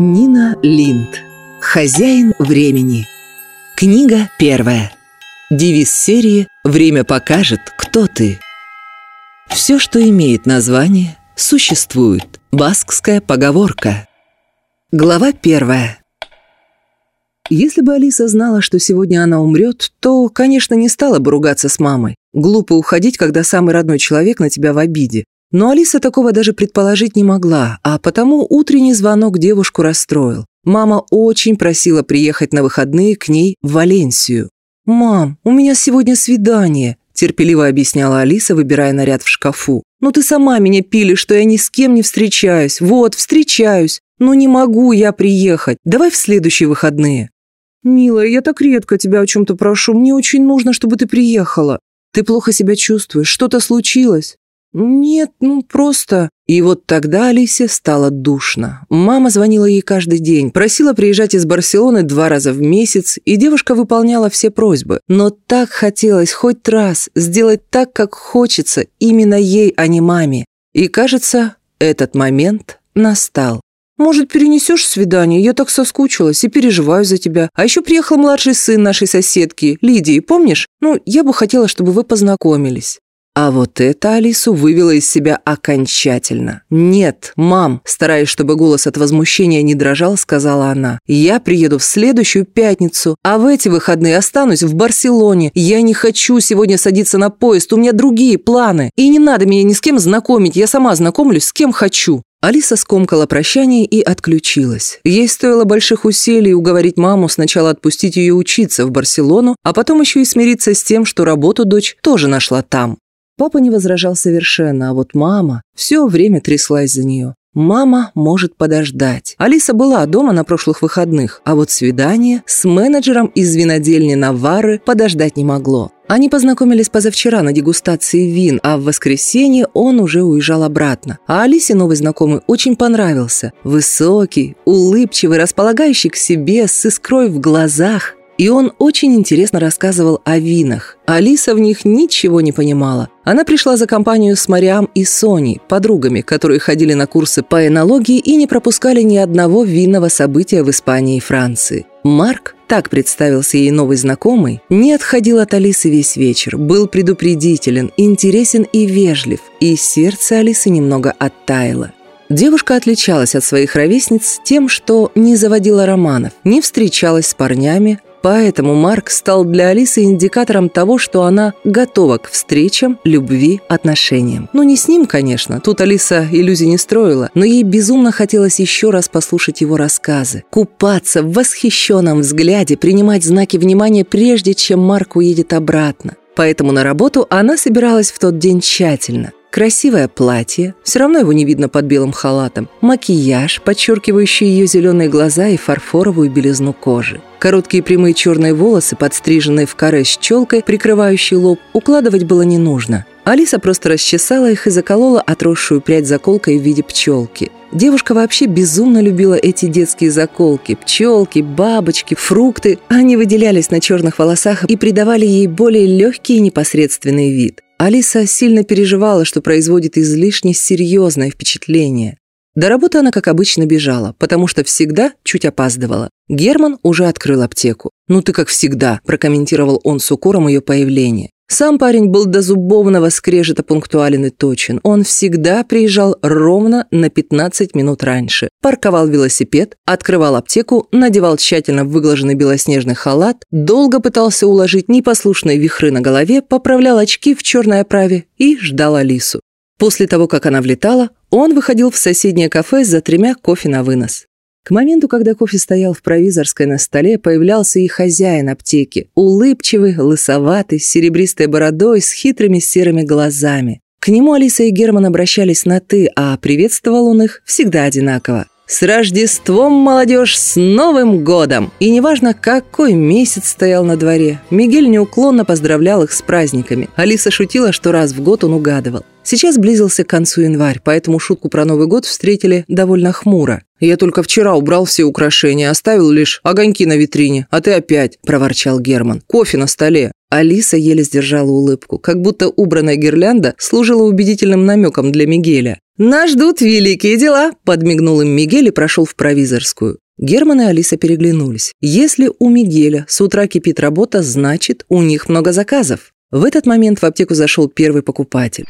Нина Линд. Хозяин времени. Книга первая. Девиз серии «Время покажет, кто ты». Все, что имеет название, существует. Баскская поговорка. Глава первая. Если бы Алиса знала, что сегодня она умрет, то, конечно, не стала бы ругаться с мамой. Глупо уходить, когда самый родной человек на тебя в обиде. Но Алиса такого даже предположить не могла, а потому утренний звонок девушку расстроил. Мама очень просила приехать на выходные к ней в Валенсию. «Мам, у меня сегодня свидание», – терпеливо объясняла Алиса, выбирая наряд в шкафу. «Ну ты сама меня пили, что я ни с кем не встречаюсь. Вот, встречаюсь. Но не могу я приехать. Давай в следующие выходные». «Милая, я так редко тебя о чем-то прошу. Мне очень нужно, чтобы ты приехала. Ты плохо себя чувствуешь. Что-то случилось?» «Нет, ну просто...» И вот тогда Алисе стало душно. Мама звонила ей каждый день, просила приезжать из Барселоны два раза в месяц, и девушка выполняла все просьбы. Но так хотелось хоть раз сделать так, как хочется, именно ей, а не маме. И кажется, этот момент настал. «Может, перенесешь свидание? Я так соскучилась и переживаю за тебя. А еще приехал младший сын нашей соседки, Лидии, помнишь? Ну, я бы хотела, чтобы вы познакомились». А вот это Алису вывело из себя окончательно. «Нет, мам», стараясь, чтобы голос от возмущения не дрожал, сказала она, «я приеду в следующую пятницу, а в эти выходные останусь в Барселоне. Я не хочу сегодня садиться на поезд, у меня другие планы. И не надо меня ни с кем знакомить, я сама знакомлюсь с кем хочу». Алиса скомкала прощание и отключилась. Ей стоило больших усилий уговорить маму сначала отпустить ее учиться в Барселону, а потом еще и смириться с тем, что работу дочь тоже нашла там. Папа не возражал совершенно, а вот мама все время тряслась за нее. Мама может подождать. Алиса была дома на прошлых выходных, а вот свидание с менеджером из винодельни Навары подождать не могло. Они познакомились позавчера на дегустации вин, а в воскресенье он уже уезжал обратно. А Алисе новый знакомый очень понравился. Высокий, улыбчивый, располагающий к себе, с искрой в глазах. И он очень интересно рассказывал о винах. Алиса в них ничего не понимала. Она пришла за компанию с Мариам и Соней, подругами, которые ходили на курсы по энологии и не пропускали ни одного винного события в Испании и Франции. Марк, так представился ей новый знакомый, не отходил от Алисы весь вечер, был предупредителен, интересен и вежлив, и сердце Алисы немного оттаяло. Девушка отличалась от своих ровесниц тем, что не заводила романов, не встречалась с парнями, Поэтому Марк стал для Алисы индикатором того, что она готова к встречам, любви, отношениям. Ну, не с ним, конечно, тут Алиса иллюзий не строила, но ей безумно хотелось еще раз послушать его рассказы, купаться в восхищенном взгляде, принимать знаки внимания, прежде чем Марк уедет обратно. Поэтому на работу она собиралась в тот день тщательно. Красивое платье, все равно его не видно под белым халатом, макияж, подчеркивающий ее зеленые глаза и фарфоровую белизну кожи. Короткие прямые черные волосы, подстриженные в каре с челкой, прикрывающей лоб, укладывать было не нужно. Алиса просто расчесала их и заколола отросшую прядь заколкой в виде пчелки. Девушка вообще безумно любила эти детские заколки. Пчелки, бабочки, фрукты. Они выделялись на черных волосах и придавали ей более легкий и непосредственный вид. Алиса сильно переживала, что производит излишне серьезное впечатление. До работы она, как обычно, бежала, потому что всегда чуть опаздывала. Герман уже открыл аптеку. «Ну ты как всегда», – прокомментировал он с укором ее появление. Сам парень был до зубовного скрежета пунктуален и точен. Он всегда приезжал ровно на 15 минут раньше. Парковал велосипед, открывал аптеку, надевал тщательно выглаженный белоснежный халат, долго пытался уложить непослушные вихры на голове, поправлял очки в черной оправе и ждал Алису. После того, как она влетала, он выходил в соседнее кафе за тремя кофе на вынос. К моменту, когда кофе стоял в провизорской на столе, появлялся и хозяин аптеки, улыбчивый, лысоватый, с серебристой бородой, с хитрыми серыми глазами. К нему Алиса и Герман обращались на «ты», а приветствовал он их всегда одинаково. С Рождеством, молодежь, с Новым годом! И неважно, какой месяц стоял на дворе, Мигель неуклонно поздравлял их с праздниками. Алиса шутила, что раз в год он угадывал. Сейчас близился к концу январь, поэтому шутку про Новый год встретили довольно хмуро. «Я только вчера убрал все украшения, оставил лишь огоньки на витрине, а ты опять», – проворчал Герман. «Кофе на столе». Алиса еле сдержала улыбку, как будто убранная гирлянда служила убедительным намеком для Мигеля. «Нас ждут великие дела», – подмигнул им Мигель и прошел в провизорскую. Герман и Алиса переглянулись. Если у Мигеля с утра кипит работа, значит, у них много заказов. В этот момент в аптеку зашел первый покупатель.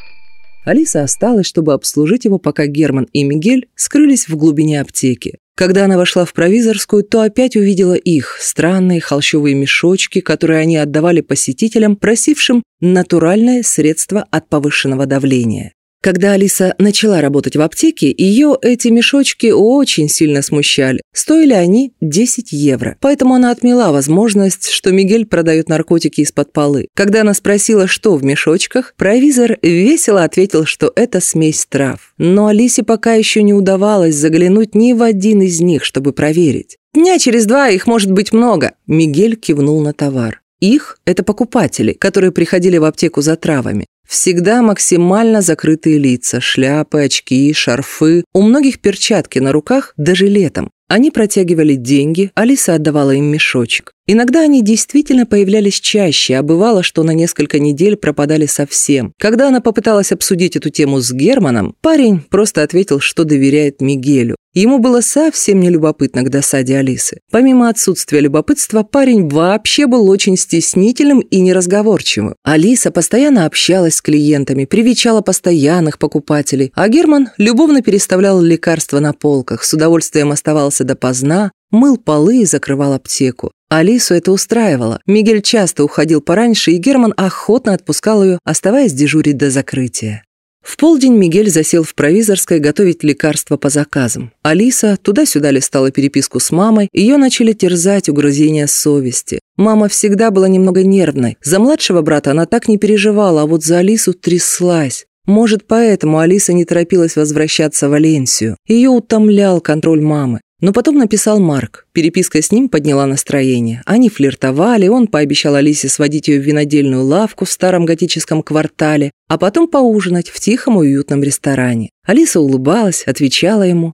Алиса осталась, чтобы обслужить его, пока Герман и Мигель скрылись в глубине аптеки. Когда она вошла в провизорскую, то опять увидела их, странные холщовые мешочки, которые они отдавали посетителям, просившим натуральное средство от повышенного давления. Когда Алиса начала работать в аптеке, ее эти мешочки очень сильно смущали. Стоили они 10 евро. Поэтому она отмела возможность, что Мигель продает наркотики из-под полы. Когда она спросила, что в мешочках, провизор весело ответил, что это смесь трав. Но Алисе пока еще не удавалось заглянуть ни в один из них, чтобы проверить. «Дня через два их может быть много», – Мигель кивнул на товар. Их – это покупатели, которые приходили в аптеку за травами. Всегда максимально закрытые лица, шляпы, очки, шарфы, у многих перчатки на руках даже летом. Они протягивали деньги, Алиса отдавала им мешочек. Иногда они действительно появлялись чаще, а бывало, что на несколько недель пропадали совсем. Когда она попыталась обсудить эту тему с Германом, парень просто ответил, что доверяет Мигелю. Ему было совсем не любопытно к досаде Алисы. Помимо отсутствия любопытства, парень вообще был очень стеснительным и неразговорчивым. Алиса постоянно общалась с клиентами, привечала постоянных покупателей, а Герман любовно переставлял лекарства на полках, с удовольствием оставался допоздна, мыл полы и закрывал аптеку. Алису это устраивало. Мигель часто уходил пораньше, и Герман охотно отпускал ее, оставаясь дежурить до закрытия. В полдень Мигель засел в провизорской готовить лекарства по заказам. Алиса туда-сюда листала переписку с мамой, ее начали терзать угрызения совести. Мама всегда была немного нервной. За младшего брата она так не переживала, а вот за Алису тряслась. Может, поэтому Алиса не торопилась возвращаться в Валенсию. Ее утомлял контроль мамы. Но потом написал Марк. Переписка с ним подняла настроение. Они флиртовали, он пообещал Алисе сводить ее в винодельную лавку в старом готическом квартале, а потом поужинать в тихом уютном ресторане. Алиса улыбалась, отвечала ему.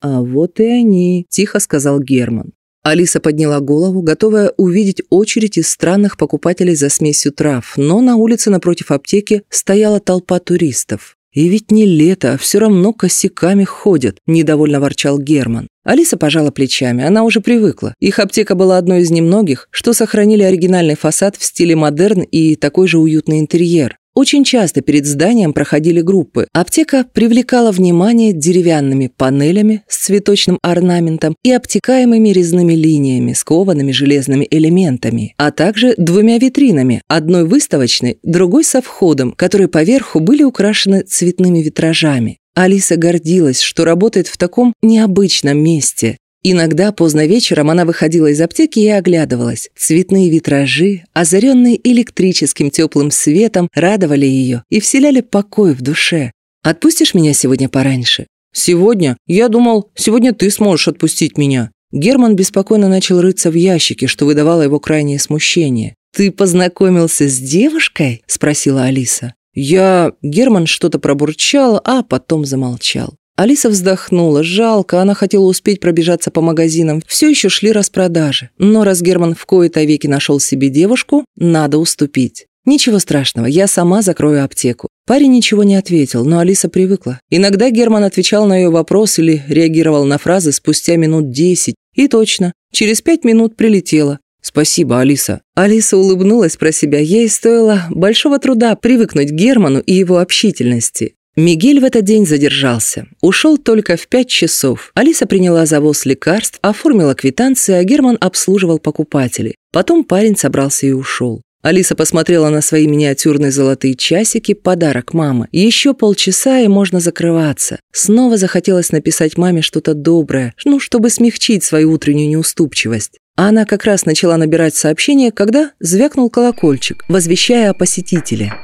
«А вот и они», – тихо сказал Герман. Алиса подняла голову, готовая увидеть очередь из странных покупателей за смесью трав, но на улице напротив аптеки стояла толпа туристов. «И ведь не лето, а все равно косяками ходят», – недовольно ворчал Герман. Алиса пожала плечами, она уже привыкла. Их аптека была одной из немногих, что сохранили оригинальный фасад в стиле модерн и такой же уютный интерьер. Очень часто перед зданием проходили группы. Аптека привлекала внимание деревянными панелями с цветочным орнаментом и обтекаемыми резными линиями, скованными железными элементами, а также двумя витринами, одной выставочной, другой со входом, которые поверху были украшены цветными витражами. Алиса гордилась, что работает в таком необычном месте. Иногда поздно вечером она выходила из аптеки и оглядывалась. Цветные витражи, озаренные электрическим теплым светом, радовали ее и вселяли покой в душе. «Отпустишь меня сегодня пораньше?» «Сегодня? Я думал, сегодня ты сможешь отпустить меня». Герман беспокойно начал рыться в ящике, что выдавало его крайнее смущение. «Ты познакомился с девушкой?» – спросила Алиса. «Я...» Герман что-то пробурчал, а потом замолчал. Алиса вздохнула. Жалко, она хотела успеть пробежаться по магазинам. Все еще шли распродажи. Но раз Герман в кои-то веки нашел себе девушку, надо уступить. «Ничего страшного, я сама закрою аптеку». Парень ничего не ответил, но Алиса привыкла. Иногда Герман отвечал на ее вопрос или реагировал на фразы спустя минут десять. И точно, через пять минут прилетела. «Спасибо, Алиса». Алиса улыбнулась про себя. Ей стоило большого труда привыкнуть к Герману и его общительности. Мигель в этот день задержался. Ушел только в пять часов. Алиса приняла завоз лекарств, оформила квитанции, а Герман обслуживал покупателей. Потом парень собрался и ушел. Алиса посмотрела на свои миниатюрные золотые часики, подарок мамы. Еще полчаса, и можно закрываться. Снова захотелось написать маме что-то доброе, ну, чтобы смягчить свою утреннюю неуступчивость. А она как раз начала набирать сообщение, когда звякнул колокольчик, возвещая о посетителе.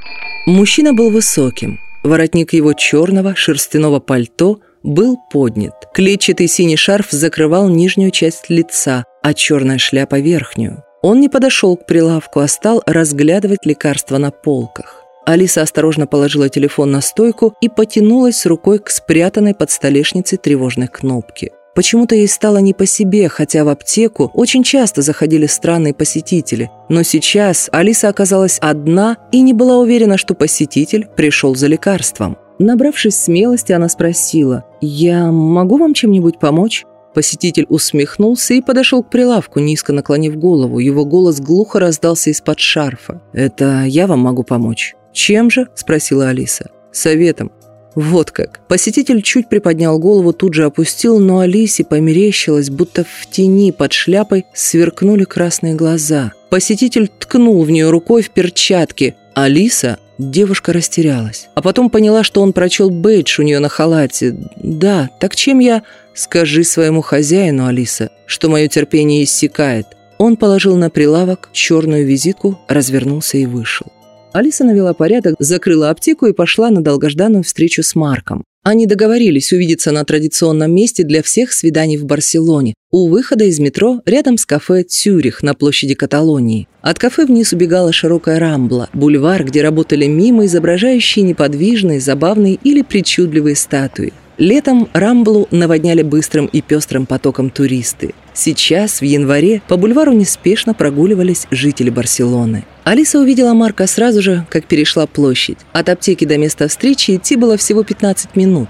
Мужчина был высоким. Воротник его черного шерстяного пальто был поднят. Клетчатый синий шарф закрывал нижнюю часть лица, а черная шляпа – верхнюю. Он не подошел к прилавку, а стал разглядывать лекарства на полках. Алиса осторожно положила телефон на стойку и потянулась рукой к спрятанной под столешницей тревожной кнопке. Почему-то ей стало не по себе, хотя в аптеку очень часто заходили странные посетители. Но сейчас Алиса оказалась одна и не была уверена, что посетитель пришел за лекарством. Набравшись смелости, она спросила, «Я могу вам чем-нибудь помочь?» Посетитель усмехнулся и подошел к прилавку, низко наклонив голову. Его голос глухо раздался из-под шарфа. «Это я вам могу помочь?» «Чем же?» – спросила Алиса. «Советом. Вот как. Посетитель чуть приподнял голову, тут же опустил, но Алисе померещилось, будто в тени под шляпой сверкнули красные глаза. Посетитель ткнул в нее рукой в перчатке. Алиса, девушка растерялась. А потом поняла, что он прочел бейдж у нее на халате. «Да, так чем я...» «Скажи своему хозяину, Алиса, что мое терпение иссякает». Он положил на прилавок черную визитку, развернулся и вышел. Алиса навела порядок, закрыла аптеку и пошла на долгожданную встречу с Марком. Они договорились увидеться на традиционном месте для всех свиданий в Барселоне, у выхода из метро рядом с кафе «Цюрих» на площади Каталонии. От кафе вниз убегала широкая рамбла, бульвар, где работали мимо изображающие неподвижные, забавные или причудливые статуи. Летом Рамблу наводняли быстрым и пестрым потоком туристы. Сейчас, в январе, по бульвару неспешно прогуливались жители Барселоны. Алиса увидела Марка сразу же, как перешла площадь. От аптеки до места встречи идти было всего 15 минут.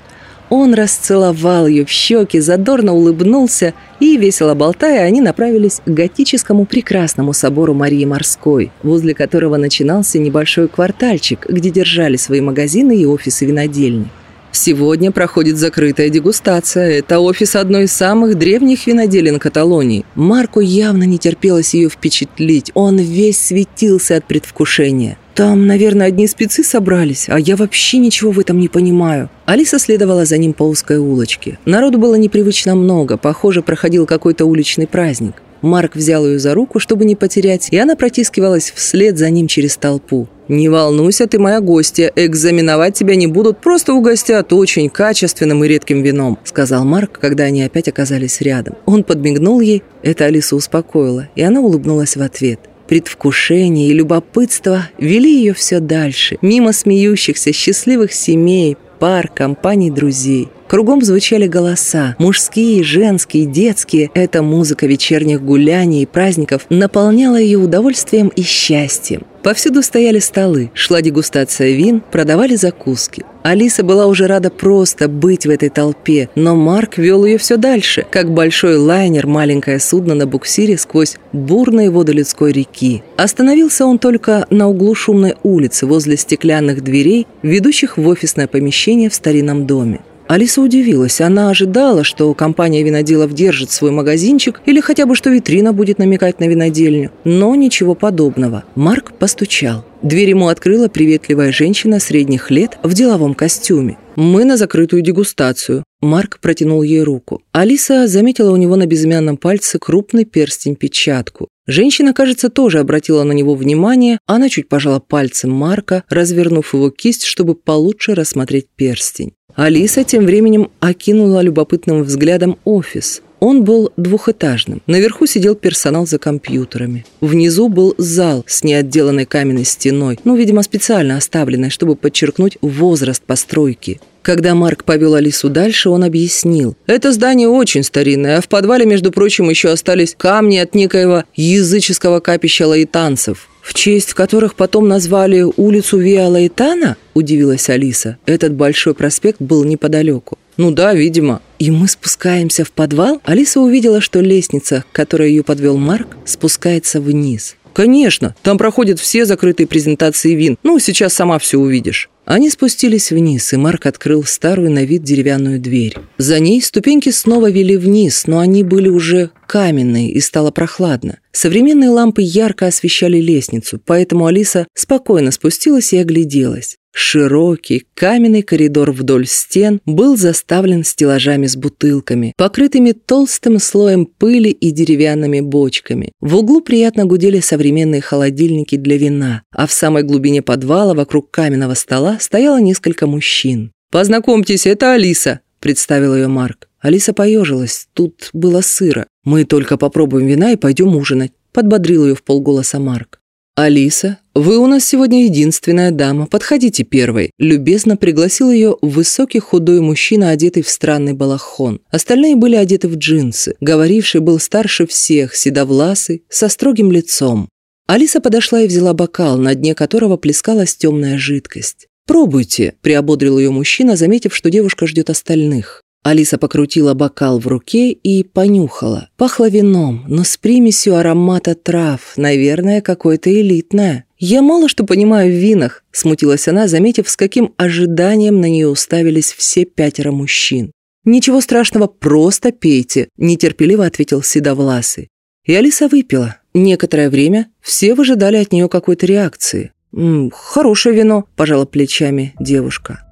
Он расцеловал ее в щеки, задорно улыбнулся, и, весело болтая, они направились к готическому прекрасному собору Марии Морской, возле которого начинался небольшой квартальчик, где держали свои магазины и офисы винодельни. Сегодня проходит закрытая дегустация. Это офис одной из самых древних виноделин Каталонии. Марку явно не терпелось ее впечатлить. Он весь светился от предвкушения. Там, наверное, одни спецы собрались, а я вообще ничего в этом не понимаю. Алиса следовала за ним по узкой улочке. Народу было непривычно много, похоже, проходил какой-то уличный праздник. Марк взял ее за руку, чтобы не потерять, и она протискивалась вслед за ним через толпу. «Не волнуйся, ты моя гостья. Экзаменовать тебя не будут, просто угостят очень качественным и редким вином», сказал Марк, когда они опять оказались рядом. Он подмигнул ей, это Алису успокоило, и она улыбнулась в ответ. Предвкушение и любопытство вели ее все дальше, мимо смеющихся, счастливых семей, пар, компаний друзей. Кругом звучали голоса, мужские, женские, детские. Эта музыка вечерних гуляний и праздников наполняла ее удовольствием и счастьем. Повсюду стояли столы, шла дегустация вин, продавали закуски. Алиса была уже рада просто быть в этой толпе, но Марк вел ее все дальше, как большой лайнер, маленькое судно на буксире сквозь бурные воды людской реки. Остановился он только на углу шумной улицы возле стеклянных дверей, ведущих в офисное помещение в старинном доме. Алиса удивилась. Она ожидала, что компания виноделов держит свой магазинчик или хотя бы что витрина будет намекать на винодельню. Но ничего подобного. Марк постучал. Дверь ему открыла приветливая женщина средних лет в деловом костюме. «Мы на закрытую дегустацию». Марк протянул ей руку. Алиса заметила у него на безымянном пальце крупный перстень-печатку. Женщина, кажется, тоже обратила на него внимание. Она чуть пожала пальцем Марка, развернув его кисть, чтобы получше рассмотреть перстень. Алиса тем временем окинула любопытным взглядом офис. Он был двухэтажным. Наверху сидел персонал за компьютерами. Внизу был зал с неотделанной каменной стеной, ну, видимо, специально оставленной, чтобы подчеркнуть возраст постройки. Когда Марк повел Алису дальше, он объяснил. «Это здание очень старинное, а в подвале, между прочим, еще остались камни от некоего языческого капища лаитанцев. «В честь которых потом назвали улицу Виа Лайтана?» – удивилась Алиса. Этот большой проспект был неподалеку. «Ну да, видимо». «И мы спускаемся в подвал?» Алиса увидела, что лестница, к которой ее подвел Марк, спускается вниз. «Конечно, там проходят все закрытые презентации вин. Ну, сейчас сама все увидишь». Они спустились вниз, и Марк открыл старую на вид деревянную дверь. За ней ступеньки снова вели вниз, но они были уже каменные, и стало прохладно. Современные лампы ярко освещали лестницу, поэтому Алиса спокойно спустилась и огляделась. Широкий каменный коридор вдоль стен был заставлен стеллажами с бутылками, покрытыми толстым слоем пыли и деревянными бочками. В углу приятно гудели современные холодильники для вина, а в самой глубине подвала вокруг каменного стола стояло несколько мужчин. «Познакомьтесь, это Алиса», – представил ее Марк. Алиса поежилась, тут было сыро. «Мы только попробуем вина и пойдем ужинать», – подбодрил ее в полголоса Марк. «Алиса, вы у нас сегодня единственная дама, подходите первой», любезно пригласил ее высокий худой мужчина, одетый в странный балахон. Остальные были одеты в джинсы. Говоривший был старше всех, седовласый, со строгим лицом. Алиса подошла и взяла бокал, на дне которого плескалась темная жидкость. «Пробуйте», – приободрил ее мужчина, заметив, что девушка ждет остальных. Алиса покрутила бокал в руке и понюхала. Пахло вином, но с примесью аромата трав, наверное, какое-то элитное. «Я мало что понимаю в винах», – смутилась она, заметив, с каким ожиданием на нее уставились все пятеро мужчин. «Ничего страшного, просто пейте», – нетерпеливо ответил Седовласый. И Алиса выпила. Некоторое время все выжидали от нее какой-то реакции. «М -м, «Хорошее вино», – пожала плечами девушка.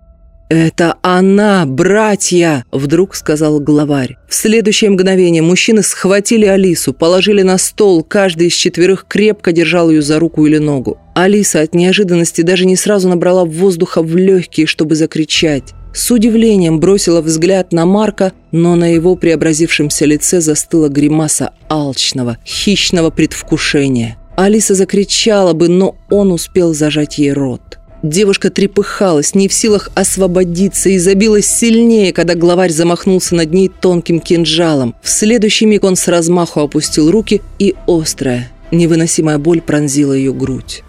«Это она, братья!» – вдруг сказал главарь. В следующее мгновение мужчины схватили Алису, положили на стол, каждый из четверых крепко держал ее за руку или ногу. Алиса от неожиданности даже не сразу набрала воздуха в легкие, чтобы закричать. С удивлением бросила взгляд на Марка, но на его преобразившемся лице застыла гримаса алчного, хищного предвкушения. Алиса закричала бы, но он успел зажать ей рот. Девушка трепыхалась, не в силах освободиться, и забилась сильнее, когда главарь замахнулся над ней тонким кинжалом. В следующий миг он с размаху опустил руки, и острая, невыносимая боль пронзила ее грудь.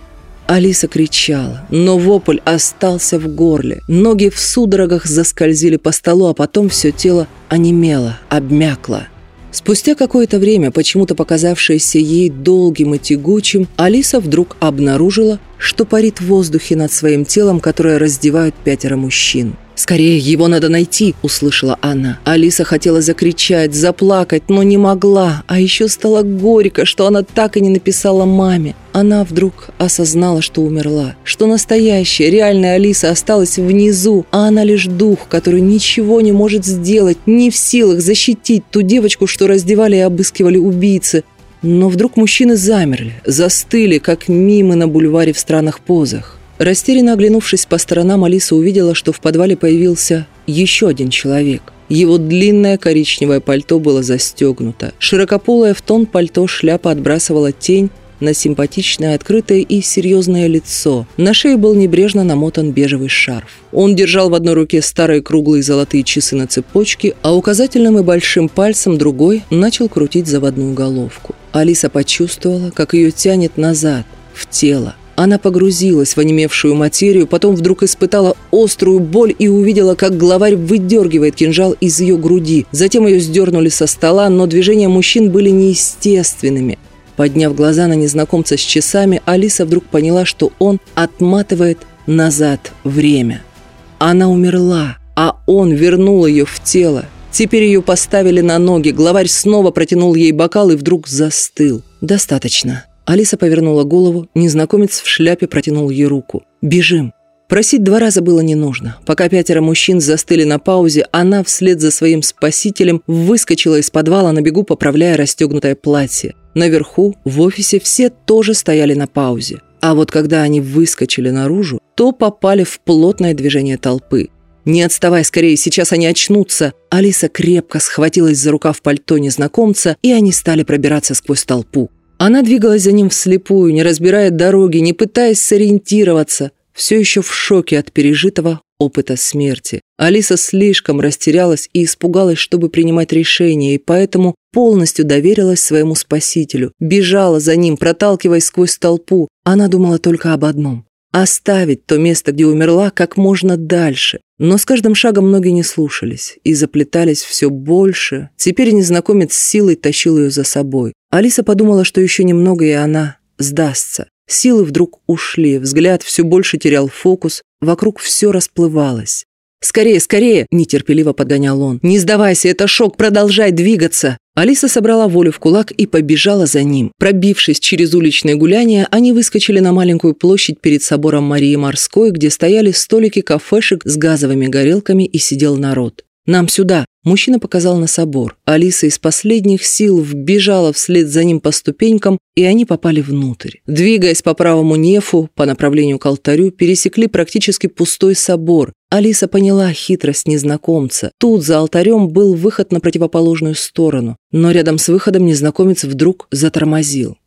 Алиса кричала, но вопль остался в горле. Ноги в судорогах заскользили по столу, а потом все тело онемело, обмякло. Спустя какое-то время, почему-то показавшееся ей долгим и тягучим, Алиса вдруг обнаружила, что парит в воздухе над своим телом, которое раздевают пятеро мужчин. «Скорее, его надо найти!» – услышала она. Алиса хотела закричать, заплакать, но не могла. А еще стало горько, что она так и не написала маме. Она вдруг осознала, что умерла, что настоящая, реальная Алиса осталась внизу, а она лишь дух, который ничего не может сделать, не в силах защитить ту девочку, что раздевали и обыскивали убийцы. Но вдруг мужчины замерли, застыли, как мимы на бульваре в странных позах. Растерянно оглянувшись по сторонам, Алиса увидела, что в подвале появился еще один человек. Его длинное коричневое пальто было застегнуто. Широкополое в тон пальто шляпа отбрасывала тень на симпатичное, открытое и серьезное лицо. На шее был небрежно намотан бежевый шарф. Он держал в одной руке старые круглые золотые часы на цепочке, а указательным и большим пальцем другой начал крутить заводную головку. Алиса почувствовала, как ее тянет назад, в тело. Она погрузилась в онемевшую материю, потом вдруг испытала острую боль и увидела, как главарь выдергивает кинжал из ее груди. Затем ее сдернули со стола, но движения мужчин были неестественными. Подняв глаза на незнакомца с часами, Алиса вдруг поняла, что он отматывает назад время. Она умерла, а он вернул ее в тело. Теперь ее поставили на ноги, главарь снова протянул ей бокал и вдруг застыл. «Достаточно», Алиса повернула голову, незнакомец в шляпе протянул ей руку. «Бежим!» Просить два раза было не нужно. Пока пятеро мужчин застыли на паузе, она вслед за своим спасителем выскочила из подвала на бегу, поправляя расстегнутое платье. Наверху, в офисе, все тоже стояли на паузе. А вот когда они выскочили наружу, то попали в плотное движение толпы. «Не отставай скорее, сейчас они очнутся!» Алиса крепко схватилась за рукав пальто незнакомца, и они стали пробираться сквозь толпу. Она двигалась за ним вслепую, не разбирая дороги, не пытаясь сориентироваться, все еще в шоке от пережитого опыта смерти. Алиса слишком растерялась и испугалась, чтобы принимать решения, и поэтому полностью доверилась своему спасителю, бежала за ним, проталкиваясь сквозь толпу. Она думала только об одном оставить то место, где умерла, как можно дальше. Но с каждым шагом ноги не слушались и заплетались все больше. Теперь незнакомец с силой тащил ее за собой. Алиса подумала, что еще немного, и она сдастся. Силы вдруг ушли, взгляд все больше терял фокус, вокруг все расплывалось. «Скорее, скорее!» – нетерпеливо подгонял он. «Не сдавайся, это шок, продолжай двигаться!» Алиса собрала волю в кулак и побежала за ним. Пробившись через уличное гуляние, они выскочили на маленькую площадь перед собором Марии Морской, где стояли столики кафешек с газовыми горелками и сидел народ. «Нам сюда!» Мужчина показал на собор. Алиса из последних сил вбежала вслед за ним по ступенькам, и они попали внутрь. Двигаясь по правому нефу, по направлению к алтарю, пересекли практически пустой собор. Алиса поняла хитрость незнакомца. Тут за алтарем был выход на противоположную сторону, но рядом с выходом незнакомец вдруг затормозил.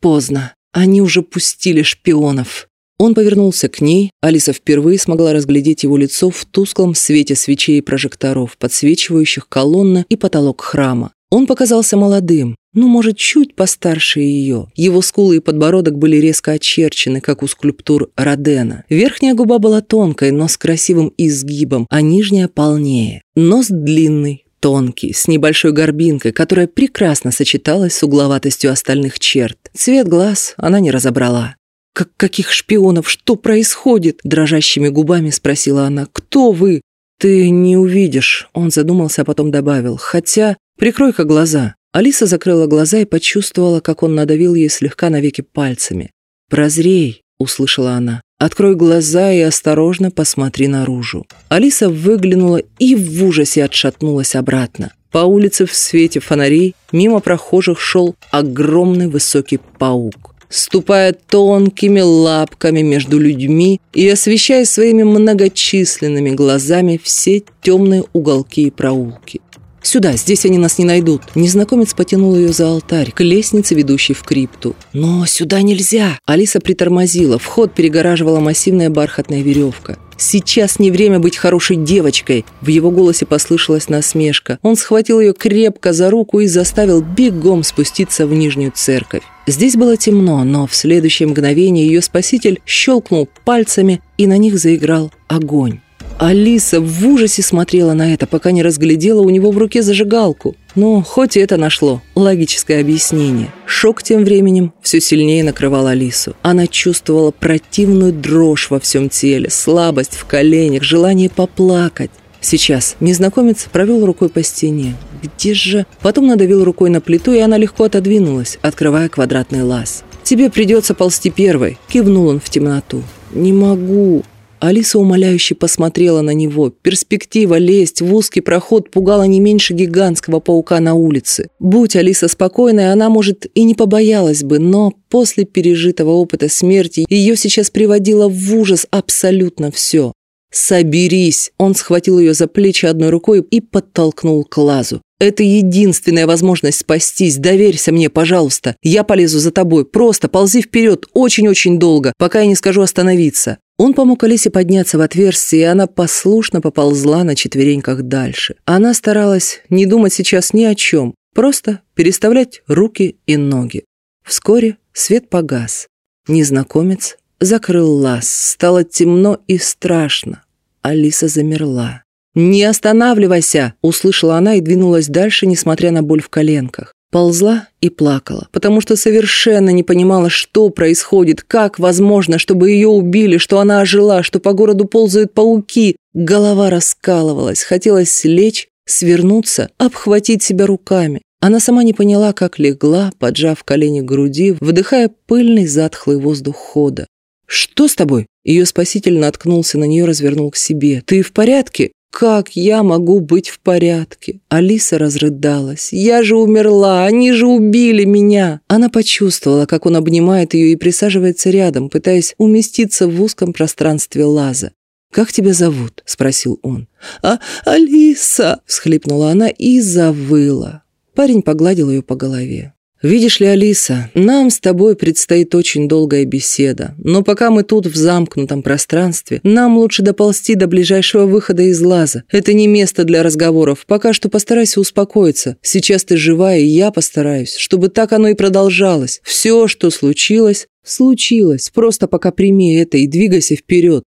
«Поздно. Они уже пустили шпионов». Он повернулся к ней, Алиса впервые смогла разглядеть его лицо в тусклом свете свечей и прожекторов, подсвечивающих колонны и потолок храма. Он показался молодым, ну, может, чуть постарше ее. Его скулы и подбородок были резко очерчены, как у скульптур Родена. Верхняя губа была тонкой, но с красивым изгибом, а нижняя полнее. Нос длинный, тонкий, с небольшой горбинкой, которая прекрасно сочеталась с угловатостью остальных черт. Цвет глаз она не разобрала. «Как каких шпионов? Что происходит?» Дрожащими губами спросила она. «Кто вы?» «Ты не увидишь», — он задумался, а потом добавил. «Хотя, прикрой-ка глаза». Алиса закрыла глаза и почувствовала, как он надавил ей слегка навеки пальцами. «Прозрей», — услышала она. «Открой глаза и осторожно посмотри наружу». Алиса выглянула и в ужасе отшатнулась обратно. По улице в свете фонарей мимо прохожих шел огромный высокий паук. Ступая тонкими лапками между людьми и освещая своими многочисленными глазами все темные уголки и проулки. «Сюда, здесь они нас не найдут». Незнакомец потянул ее за алтарь, к лестнице, ведущей в крипту. «Но сюда нельзя!» Алиса притормозила, вход перегораживала массивная бархатная веревка. «Сейчас не время быть хорошей девочкой!» В его голосе послышалась насмешка. Он схватил ее крепко за руку и заставил бегом спуститься в нижнюю церковь. Здесь было темно, но в следующее мгновение ее спаситель щелкнул пальцами, и на них заиграл огонь. Алиса в ужасе смотрела на это, пока не разглядела у него в руке зажигалку. Ну, хоть и это нашло логическое объяснение. Шок тем временем все сильнее накрывал Алису. Она чувствовала противную дрожь во всем теле, слабость в коленях, желание поплакать. Сейчас незнакомец провел рукой по стене. Где же? Потом надавил рукой на плиту, и она легко отодвинулась, открывая квадратный лаз. «Тебе придется ползти первой», — кивнул он в темноту. «Не могу», Алиса умоляюще посмотрела на него. Перспектива лезть в узкий проход пугала не меньше гигантского паука на улице. Будь Алиса спокойной, она, может, и не побоялась бы, но после пережитого опыта смерти ее сейчас приводило в ужас абсолютно все. «Соберись!» Он схватил ее за плечи одной рукой и подтолкнул к лазу. «Это единственная возможность спастись. Доверься мне, пожалуйста. Я полезу за тобой. Просто ползи вперед очень-очень долго, пока я не скажу остановиться». Он помог Алисе подняться в отверстие, и она послушно поползла на четвереньках дальше. Она старалась не думать сейчас ни о чем, просто переставлять руки и ноги. Вскоре свет погас. Незнакомец закрыл лаз. Стало темно и страшно. Алиса замерла. «Не останавливайся!» – услышала она и двинулась дальше, несмотря на боль в коленках. Ползла и плакала, потому что совершенно не понимала, что происходит, как возможно, чтобы ее убили, что она ожила, что по городу ползают пауки. Голова раскалывалась, хотелось лечь, свернуться, обхватить себя руками. Она сама не поняла, как легла, поджав колени к груди, вдыхая пыльный затхлый воздух хода. «Что с тобой?» Ее спаситель наткнулся на нее, развернул к себе. «Ты в порядке?» «Как я могу быть в порядке?» Алиса разрыдалась. «Я же умерла! Они же убили меня!» Она почувствовала, как он обнимает ее и присаживается рядом, пытаясь уместиться в узком пространстве лаза. «Как тебя зовут?» – спросил он. «А, Алиса!» – всхлипнула она и завыла. Парень погладил ее по голове. «Видишь ли, Алиса, нам с тобой предстоит очень долгая беседа, но пока мы тут в замкнутом пространстве, нам лучше доползти до ближайшего выхода из лаза. Это не место для разговоров, пока что постарайся успокоиться. Сейчас ты жива, и я постараюсь, чтобы так оно и продолжалось. Все, что случилось, случилось. Просто пока прими это и двигайся вперед.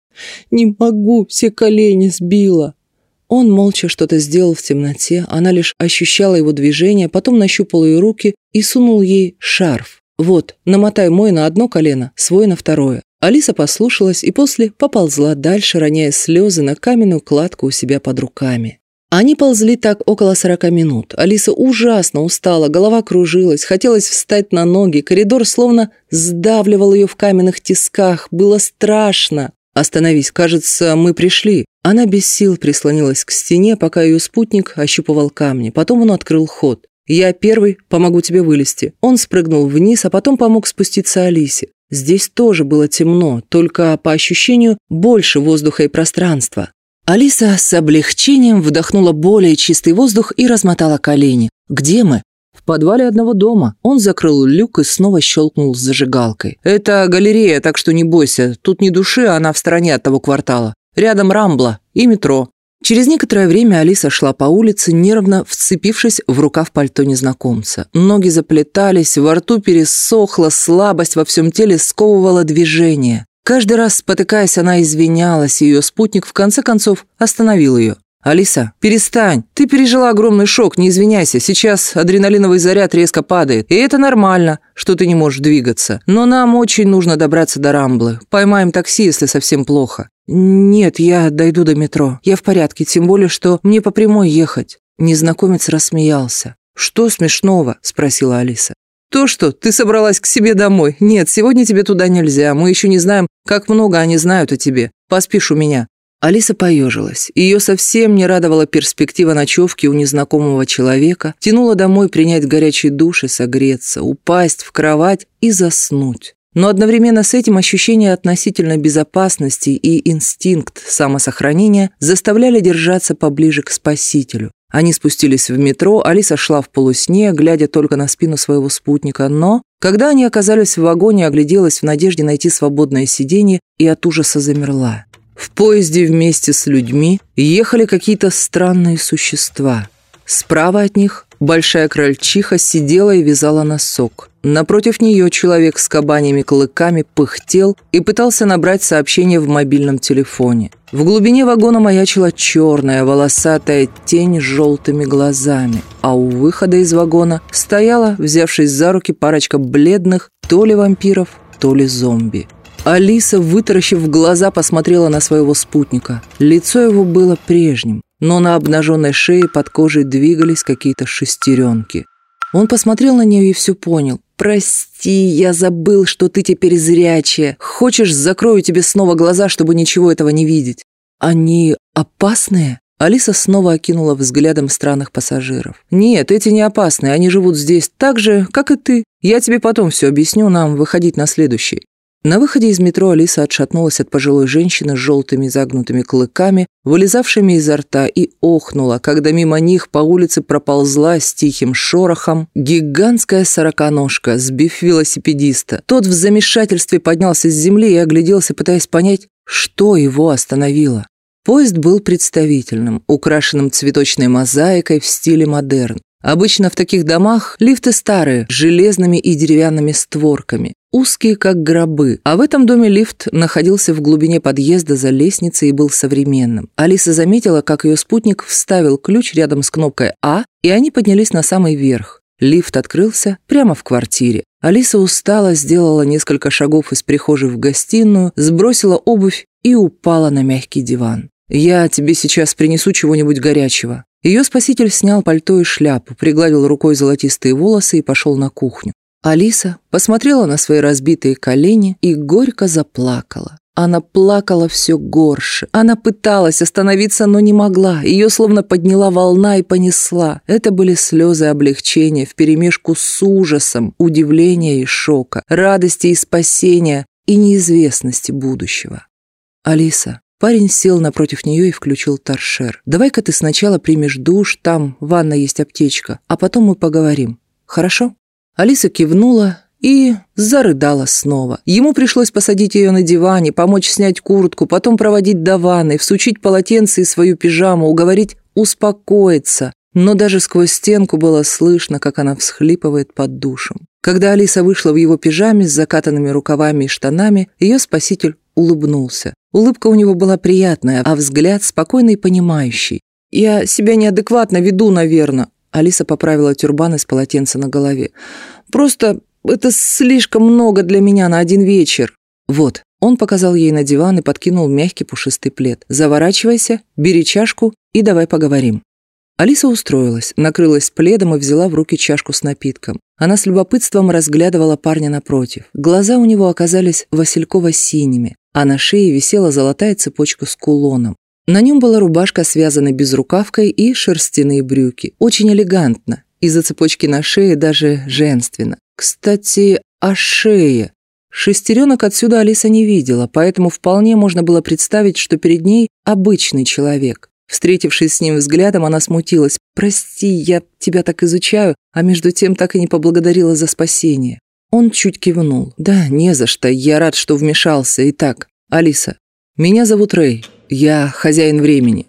Не могу, все колени сбила. Он молча что-то сделал в темноте, она лишь ощущала его движение, потом нащупал ее руки и сунул ей шарф. «Вот, намотай мой на одно колено, свой на второе». Алиса послушалась и после поползла дальше, роняя слезы на каменную кладку у себя под руками. Они ползли так около сорока минут. Алиса ужасно устала, голова кружилась, хотелось встать на ноги, коридор словно сдавливал ее в каменных тисках, было страшно. «Остановись, кажется, мы пришли». Она без сил прислонилась к стене, пока ее спутник ощупывал камни. Потом он открыл ход. «Я первый, помогу тебе вылезти». Он спрыгнул вниз, а потом помог спуститься Алисе. Здесь тоже было темно, только по ощущению больше воздуха и пространства. Алиса с облегчением вдохнула более чистый воздух и размотала колени. «Где мы?» В подвале одного дома. Он закрыл люк и снова щелкнул зажигалкой. «Это галерея, так что не бойся. Тут не души, а она в стороне от того квартала. Рядом Рамбла и метро. Через некоторое время Алиса шла по улице, нервно вцепившись в рукав пальто незнакомца. Ноги заплетались, во рту пересохла, слабость во всем теле сковывала движение. Каждый раз, спотыкаясь, она извинялась, и ее спутник в конце концов остановил ее. «Алиса, перестань. Ты пережила огромный шок, не извиняйся. Сейчас адреналиновый заряд резко падает. И это нормально, что ты не можешь двигаться. Но нам очень нужно добраться до Рамблы. Поймаем такси, если совсем плохо». «Нет, я дойду до метро. Я в порядке, тем более, что мне по прямой ехать». Незнакомец рассмеялся. «Что смешного?» – спросила Алиса. «То что, ты собралась к себе домой? Нет, сегодня тебе туда нельзя. Мы еще не знаем, как много они знают о тебе. Поспишь у меня. Алиса поежилась. Ее совсем не радовала перспектива ночевки у незнакомого человека, тянула домой принять горячий душ и согреться, упасть в кровать и заснуть. Но одновременно с этим ощущение относительной безопасности и инстинкт самосохранения заставляли держаться поближе к спасителю. Они спустились в метро, Алиса шла в полусне, глядя только на спину своего спутника, но, когда они оказались в вагоне, огляделась в надежде найти свободное сиденье и от ужаса замерла. В поезде вместе с людьми ехали какие-то странные существа. Справа от них большая крольчиха сидела и вязала носок. Напротив нее человек с кабанями клыками пыхтел и пытался набрать сообщение в мобильном телефоне. В глубине вагона маячила черная волосатая тень с желтыми глазами, а у выхода из вагона стояла, взявшись за руки, парочка бледных то ли вампиров, то ли зомби. Алиса, вытаращив глаза, посмотрела на своего спутника. Лицо его было прежним, но на обнаженной шее под кожей двигались какие-то шестеренки. Он посмотрел на нее и все понял. «Прости, я забыл, что ты теперь зрячая. Хочешь, закрою тебе снова глаза, чтобы ничего этого не видеть?» «Они опасные?» Алиса снова окинула взглядом странных пассажиров. «Нет, эти не опасные, они живут здесь так же, как и ты. Я тебе потом все объясню, нам выходить на следующий». На выходе из метро Алиса отшатнулась от пожилой женщины с желтыми загнутыми клыками, вылезавшими изо рта, и охнула, когда мимо них по улице проползла с тихим шорохом гигантская сороконожка, сбив велосипедиста. Тот в замешательстве поднялся с земли и огляделся, пытаясь понять, что его остановило. Поезд был представительным, украшенным цветочной мозаикой в стиле модерн. Обычно в таких домах лифты старые, с железными и деревянными створками, узкие как гробы, а в этом доме лифт находился в глубине подъезда за лестницей и был современным. Алиса заметила, как ее спутник вставил ключ рядом с кнопкой «А», и они поднялись на самый верх. Лифт открылся прямо в квартире. Алиса устала, сделала несколько шагов из прихожей в гостиную, сбросила обувь и упала на мягкий диван. «Я тебе сейчас принесу чего-нибудь горячего». Ее спаситель снял пальто и шляпу, пригладил рукой золотистые волосы и пошел на кухню. Алиса посмотрела на свои разбитые колени и горько заплакала. Она плакала все горше. Она пыталась остановиться, но не могла. Ее словно подняла волна и понесла. Это были слезы облегчения вперемешку с ужасом, удивления и шока, радости и спасения и неизвестности будущего. «Алиса, Парень сел напротив нее и включил торшер. «Давай-ка ты сначала примешь душ, там в ванной есть аптечка, а потом мы поговорим. Хорошо?» Алиса кивнула и зарыдала снова. Ему пришлось посадить ее на диване, помочь снять куртку, потом проводить до ванны, всучить полотенце и свою пижаму, уговорить успокоиться. Но даже сквозь стенку было слышно, как она всхлипывает под душем. Когда Алиса вышла в его пижаме с закатанными рукавами и штанами, ее спаситель улыбнулся. Улыбка у него была приятная, а взгляд спокойный и понимающий. «Я себя неадекватно веду, наверное», Алиса поправила тюрбан из полотенца на голове. «Просто это слишком много для меня на один вечер». «Вот». Он показал ей на диван и подкинул мягкий пушистый плед. «Заворачивайся, бери чашку и давай поговорим». Алиса устроилась, накрылась пледом и взяла в руки чашку с напитком. Она с любопытством разглядывала парня напротив. Глаза у него оказались васильково-синими, а на шее висела золотая цепочка с кулоном. На нем была рубашка, связанная безрукавкой, и шерстяные брюки. Очень элегантно. Из-за цепочки на шее даже женственно. Кстати, о шее. Шестеренок отсюда Алиса не видела, поэтому вполне можно было представить, что перед ней обычный человек. Встретившись с ним взглядом, она смутилась. «Прости, я тебя так изучаю, а между тем так и не поблагодарила за спасение». Он чуть кивнул. «Да, не за что. Я рад, что вмешался. Итак, Алиса, меня зовут Рэй. Я хозяин времени».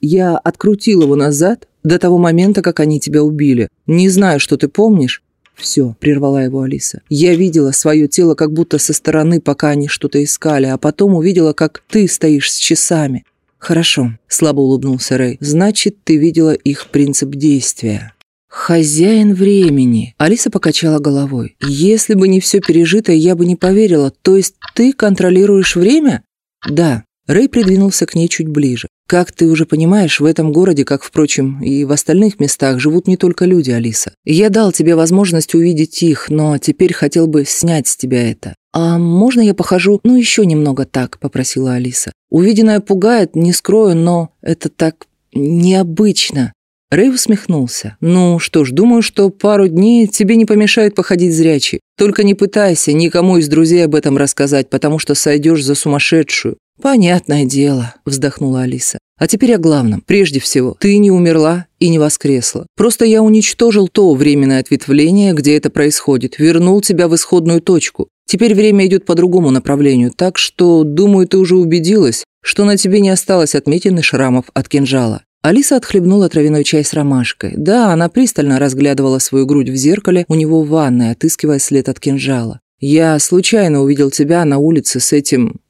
Я открутил его назад до того момента, как они тебя убили. Не знаю, что ты помнишь, «Все», — прервала его Алиса. «Я видела свое тело как будто со стороны, пока они что-то искали, а потом увидела, как ты стоишь с часами». «Хорошо», — слабо улыбнулся Рэй. «Значит, ты видела их принцип действия». «Хозяин времени!» Алиса покачала головой. «Если бы не все пережитое, я бы не поверила. То есть ты контролируешь время?» «Да». Рэй придвинулся к ней чуть ближе. Как ты уже понимаешь, в этом городе, как, впрочем, и в остальных местах, живут не только люди, Алиса. Я дал тебе возможность увидеть их, но теперь хотел бы снять с тебя это. «А можно я похожу, ну, еще немного так?» – попросила Алиса. «Увиденное пугает, не скрою, но это так необычно». Рэй усмехнулся. «Ну что ж, думаю, что пару дней тебе не помешает походить зрячий. Только не пытайся никому из друзей об этом рассказать, потому что сойдешь за сумасшедшую. «Понятное дело», — вздохнула Алиса. «А теперь о главном. Прежде всего, ты не умерла и не воскресла. Просто я уничтожил то временное ответвление, где это происходит, вернул тебя в исходную точку. Теперь время идет по другому направлению, так что, думаю, ты уже убедилась, что на тебе не осталось отметин и шрамов от кинжала». Алиса отхлебнула травяной чай с ромашкой. Да, она пристально разглядывала свою грудь в зеркале у него в ванной, отыскивая след от кинжала. «Я случайно увидел тебя на улице с этим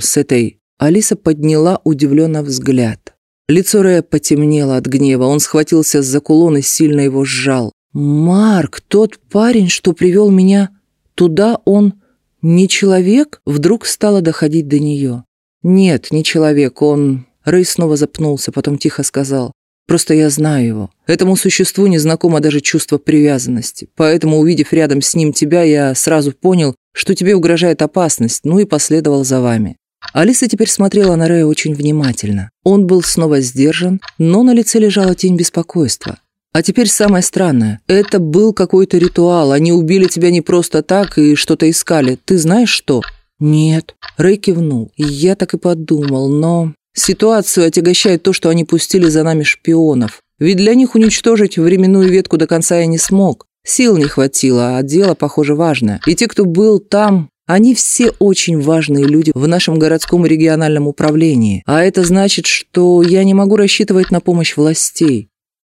с этой...» Алиса подняла удивленно взгляд. Лицо Рэя потемнело от гнева, он схватился за кулон и сильно его сжал. «Марк, тот парень, что привел меня туда, он не человек?» Вдруг стало доходить до нее. «Нет, не человек, он...» Рэй снова запнулся, потом тихо сказал. «Просто я знаю его. Этому существу не знакомо даже чувство привязанности. Поэтому, увидев рядом с ним тебя, я сразу понял, что тебе угрожает опасность, ну и последовал за вами. Алиса теперь смотрела на Рэя очень внимательно. Он был снова сдержан, но на лице лежала тень беспокойства. А теперь самое странное. Это был какой-то ритуал. Они убили тебя не просто так и что-то искали. Ты знаешь что? Нет. Рэй кивнул. Я так и подумал, но... Ситуацию отягощает то, что они пустили за нами шпионов. Ведь для них уничтожить временную ветку до конца я не смог. Сил не хватило, а дело, похоже, важное. И те, кто был там, они все очень важные люди в нашем городском региональном управлении. А это значит, что я не могу рассчитывать на помощь властей.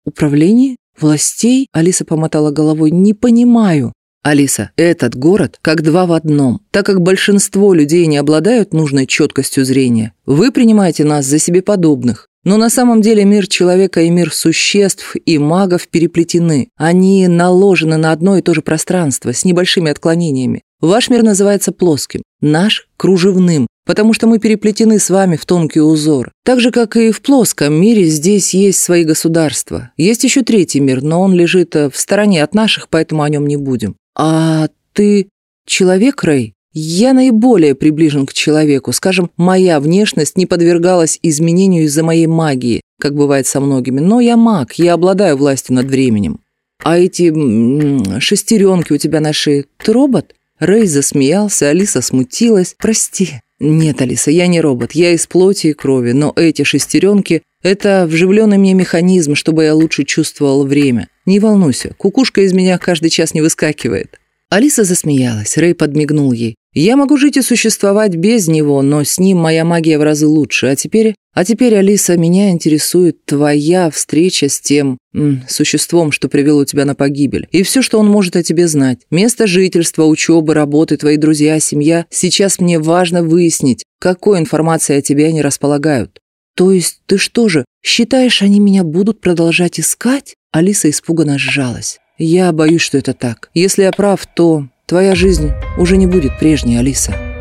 Управление? Властей? Алиса помотала головой. Не понимаю. Алиса, этот город как два в одном. Так как большинство людей не обладают нужной четкостью зрения, вы принимаете нас за себе подобных. Но на самом деле мир человека и мир существ и магов переплетены. Они наложены на одно и то же пространство с небольшими отклонениями. Ваш мир называется плоским, наш – кружевным, потому что мы переплетены с вами в тонкий узор. Так же, как и в плоском мире, здесь есть свои государства. Есть еще третий мир, но он лежит э, в стороне от наших, поэтому о нем не будем. А ты человек, Рэй? Я наиболее приближен к человеку. Скажем, моя внешность не подвергалась изменению из-за моей магии, как бывает со многими. Но я маг, я обладаю властью над временем. А эти шестеренки у тебя на шее, ты робот? Рэй засмеялся, Алиса смутилась. Прости. Нет, Алиса, я не робот, я из плоти и крови, но эти шестеренки – это вживленный мне механизм, чтобы я лучше чувствовал время. Не волнуйся, кукушка из меня каждый час не выскакивает. Алиса засмеялась, Рэй подмигнул ей. «Я могу жить и существовать без него, но с ним моя магия в разы лучше. А теперь, а теперь, Алиса, меня интересует твоя встреча с тем м, существом, что привело тебя на погибель. И все, что он может о тебе знать. Место жительства, учебы, работы, твои друзья, семья. Сейчас мне важно выяснить, какой информацией о тебе они располагают». «То есть ты что же, считаешь, они меня будут продолжать искать?» Алиса испуганно сжалась. Я боюсь, что это так. Если я прав, то твоя жизнь уже не будет прежней, Алиса.